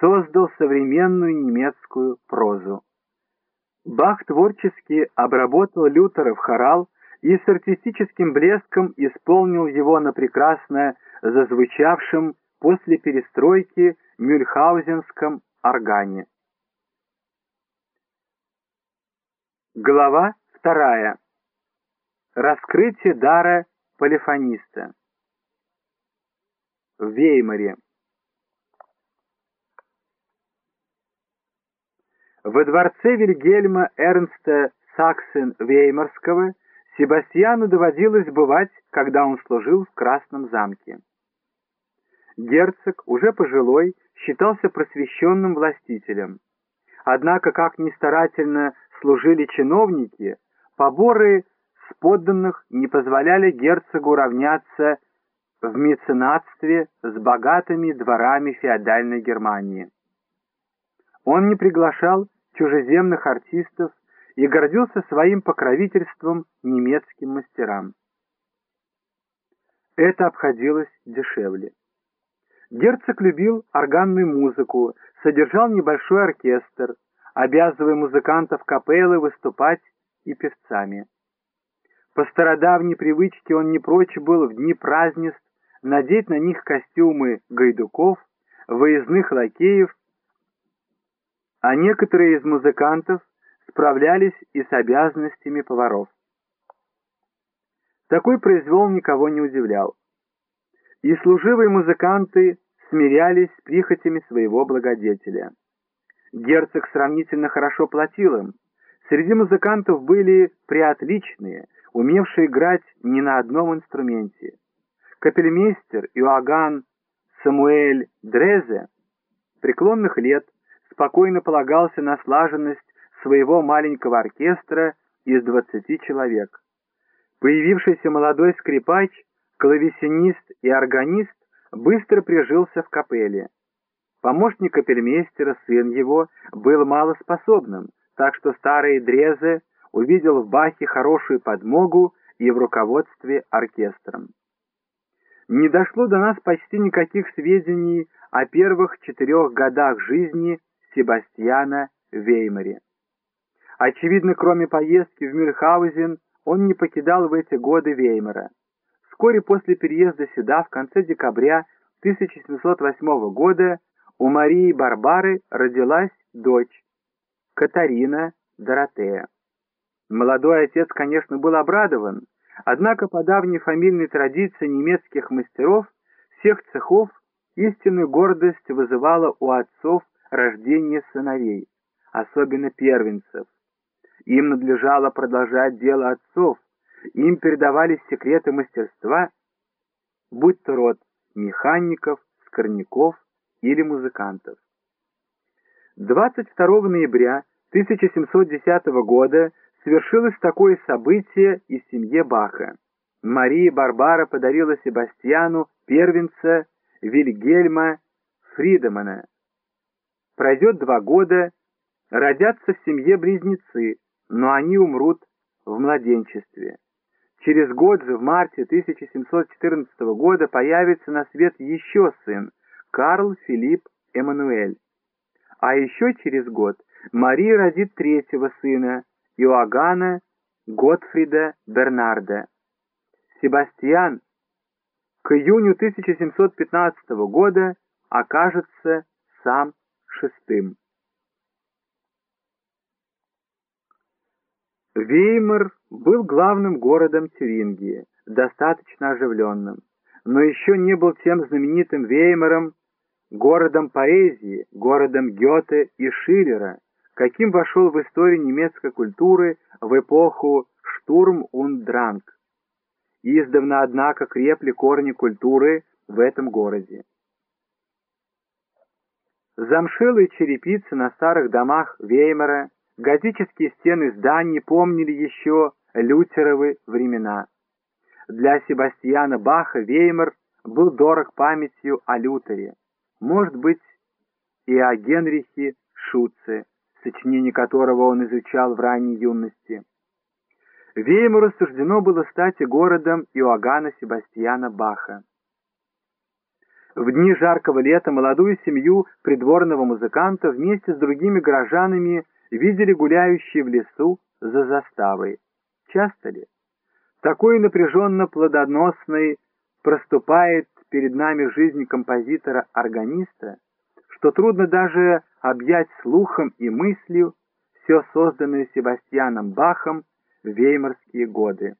создал современную немецкую прозу. Бах творчески обработал Лютеров хорал и с артистическим блеском исполнил его на прекрасно зазвучавшем после перестройки мюльхаузенском органе. Глава вторая. Раскрытие дара полифониста. В Веймаре. Во дворце Вильгельма Эрнста Саксен-Веймарского Себастьяну доводилось бывать, когда он служил в Красном замке. Герцог, уже пожилой, считался просвещенным властителем. Однако, как ни старательно служили чиновники, поборы с подданных не позволяли герцогу равняться в меценатстве с богатыми дворами феодальной Германии. Он не приглашал чужеземных артистов и гордился своим покровительством немецким мастерам. Это обходилось дешевле. Герцог любил органную музыку, содержал небольшой оркестр, обязывая музыкантов капеллы выступать и певцами. По стародавней привычке он не прочь был в дни празднеств надеть на них костюмы гайдуков, выездных лакеев, а некоторые из музыкантов справлялись и с обязанностями поваров. Такой произвол никого не удивлял. И служивые музыканты смирялись с прихотями своего благодетеля. Герцог сравнительно хорошо платил им. Среди музыкантов были приотличные, умевшие играть не на одном инструменте. Капельмейстер Иоганн Самуэль Дрезе преклонных лет спокойно полагался на слаженность своего маленького оркестра из двадцати человек. Появившийся молодой скрипач, клавесинист и органист быстро прижился в капелле. Помощник капельмейстера, сын его, был малоспособным, так что старый Дрезе увидел в Бахе хорошую подмогу и в руководстве оркестром. Не дошло до нас почти никаких сведений о первых четырех годах жизни Себастьяна Веймаре. Очевидно, кроме поездки в Мюльхаузен, он не покидал в эти годы Веймара. Вскоре после переезда сюда, в конце декабря 1708 года, у Марии Барбары родилась дочь, Катарина Доротея. Молодой отец, конечно, был обрадован, однако по давней фамильной традиции немецких мастеров всех цехов истинную гордость вызывала у отцов рождение сыновей, особенно первенцев. Им надлежало продолжать дело отцов, им передавались секреты мастерства, будь то род механиков, скорняков или музыкантов. 22 ноября 1710 года свершилось такое событие и в семье Баха. Мария Барбара подарила Себастьяну первенца Вильгельма Фридемана. Пройдет два года, родятся в семье близнецы, но они умрут в младенчестве. Через год же, в марте 1714 года, появится на свет еще сын, Карл Филипп Эммануэль. А еще через год Мария родит третьего сына, Иоганна Готфрида Бернарда. Себастьян к июню 1715 года окажется сам шестым. Веймар был главным городом Тюрингии, достаточно оживленным, но еще не был тем знаменитым Веймаром, городом поэзии, городом Гёте и Шиллера, каким вошел в историю немецкой культуры в эпоху «Штурм und Дранг». Издавна, однако, крепли корни культуры в этом городе. Замшелые черепицы на старых домах Веймара, готические стены зданий помнили еще лютеровы времена. Для Себастьяна Баха Веймар был дорог памятью о Лютере может быть, и о Генрихе Шуце, сочинение которого он изучал в ранней юности. Веймару суждено было стать городом Иоганна Себастьяна Баха. В дни жаркого лета молодую семью придворного музыканта вместе с другими горожанами видели гуляющие в лесу за заставой. Часто ли? Такой напряженно-плодоносной проступает перед нами жизнь композитора-органиста, что трудно даже объять слухом и мыслью все созданное Себастьяном Бахом в веймарские годы.